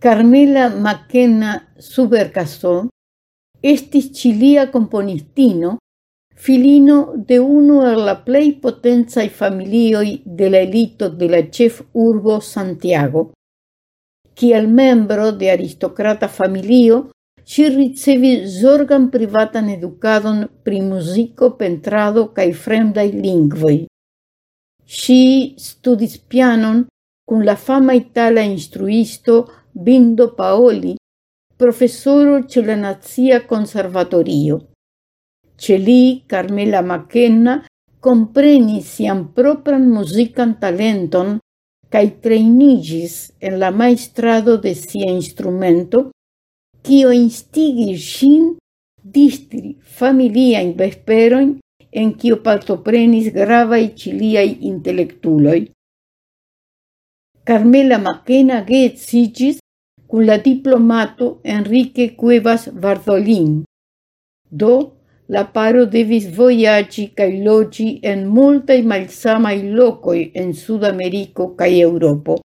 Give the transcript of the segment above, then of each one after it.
Carmela Mackenna Supercasso estis cilia componistino filino de uno de la plei potenzai familioi de la elito de la chef urbo Santiago. Kiel membro de aristocrata familio, si ricevi zorgan privatan educadon pri musico, pentrado cae fremdai lingvoi. Si studis pianon cun la fama itala instruisto Bindo Paoli, professoro ce la Nazia Conservatorio. Ce li Carmela Mackenna compreni sian propran musican talenton cae treinigis en la maestrado de sia instrumento, cio instigis sin distri in vesperoin en cio partoprenis gravae ciliai intellectuloi. Carmela Macena geetsigis cun la diplomato Enrique Cuevas Vardolin. Do, la paro devis voyagi cae logi en multaj malsamai locoi en Sudamerico cae Europo.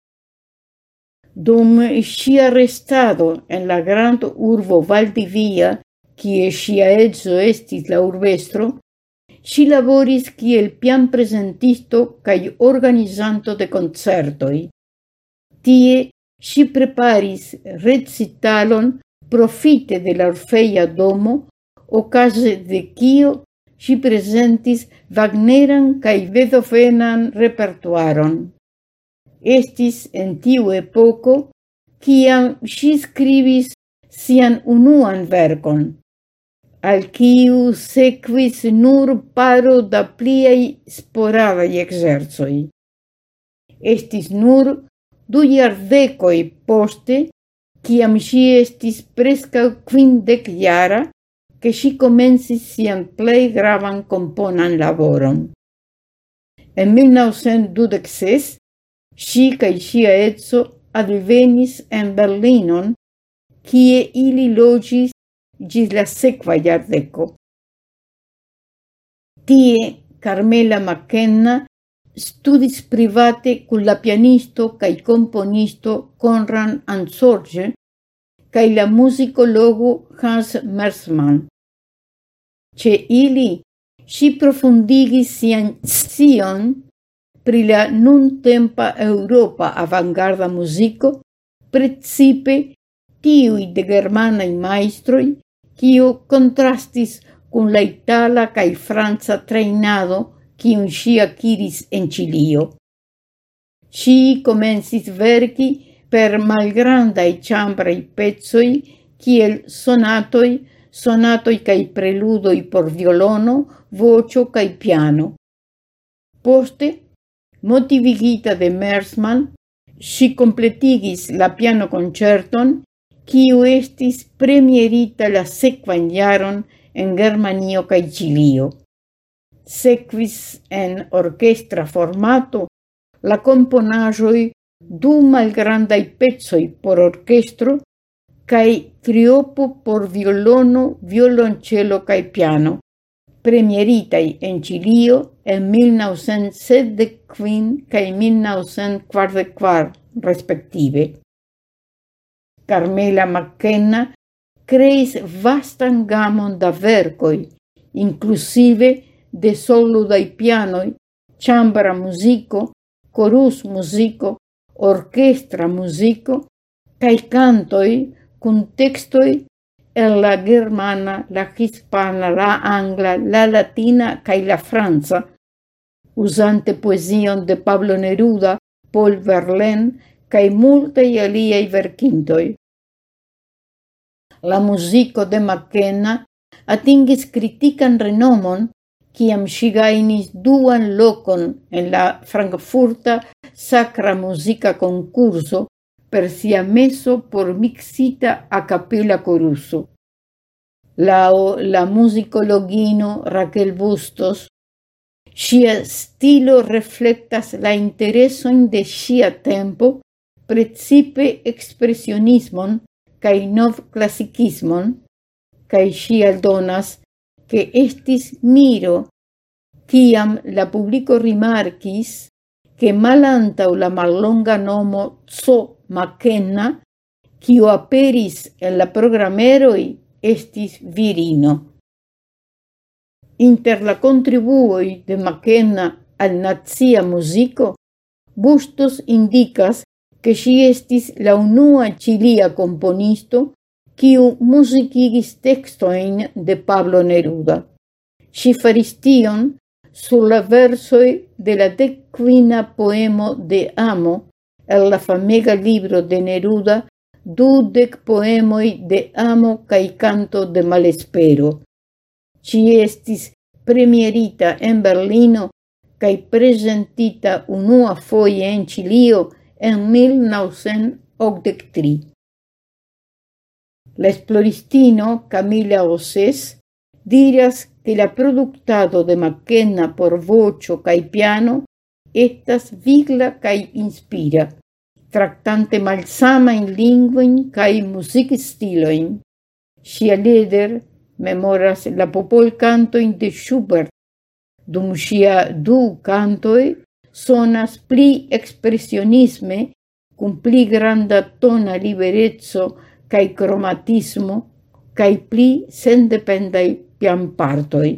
Dum ŝia restado en la grand urbo Valdivia, kie sia edzo estis la urbestro, si laboris kiel pianprezentisto cae organizanto de concertoi. Tie si preparis recitalon profite de la Orfeia domo, ocase de quio si presentis Wagneran cae Beethovenan repertuaron. Estis en tiu epoco, ciam si scribis sian unuan vercon, al kiu sequis nur paro da pliei sporadai exerzoi. Estis nur du iardecoi poste, ciam si estis prescau quindec iara, che si komencis sian plei gravan componan laboron. En 1926 si cae sia etso advenis en Berlinon, kie ili logis gis la sequa iardeco. Tie Carmela Mackenna studis private cun la pianisto cae componisto Conran Ansorge cae la musicologo Hans Mersmann. Ce ili, si profundigis sian scion pri la nun tempa Europa avangarda musico, precipe tiui de germanai maestroi, quio contrastis cun la itala cae franza trainado kiun si aciris en Cilio. Si comensis verci per malgrandai ciambrai pezzoi, kiel sonatoi, sonatoi cae preludoi por violono, vocio cae piano. Poste, motivigita de Mersman, si completigis la piano concerton, quiu estis premierita la sequan jaron en Germanio cae Cilio. Sequis en orchestra formato la componajoi du malgrandai pezzoi por orchestro cae triopo por violono, violoncello cae piano, premieritai en Cilio en 1975 cae 1944 respective. Carmela McKenna creis vastan gamon da vercoi, inclusive de solo dai pianoi, chambra musico, chorus musico, orchestra musico, cae cantoi cun textoi el la germana, la hispana, la angla, la latina cae la franza, usante poesion de Pablo Neruda, Paul Verlaine, cae multei aliei verkintoi. La musico de Mackenna atingis critican renomon ciam si gainis duan locon en la Frankfurta Sacra Musica Concurso per sia meso por mixita a koruso. coruso. la musicologino Raquel Bustos, sia stilo reflectas la interesojn de sia tempo, precipe ekspresionismon kaj novklasikismon, kaj ŝi aldonas que estis miro, ciam la publico rimarcis che malanta la mallonga nomo Zo Makenna, quio aperis en la programeroi, estis virino. Inter la contribuoi de Makenna al nazia musico, Bustos indicas che si estis la unua cilia componisto quiu musicigis textoin de Pablo Neruda. Si faris tion sur la versoi de la decquina poemo de Amo, el la famega libro de Neruda, dudec poemoi de Amo cae canto de malespero. Ci estis premierita en Berlino cae presentita unua foie en Chilio en 1983. La esploristino Camila Osés diras che la productado de Mackenna por vocio cae piano estas vigla cae inspira, tractante malsama in linguin cae music stiloin. Sia leder memoras la popol cantoin de Schubert, dum sia du cantoi sonas pli expressionisme, cum pli granda tona liberezzo cae cromatismo, cae pli sendependai pian partoi.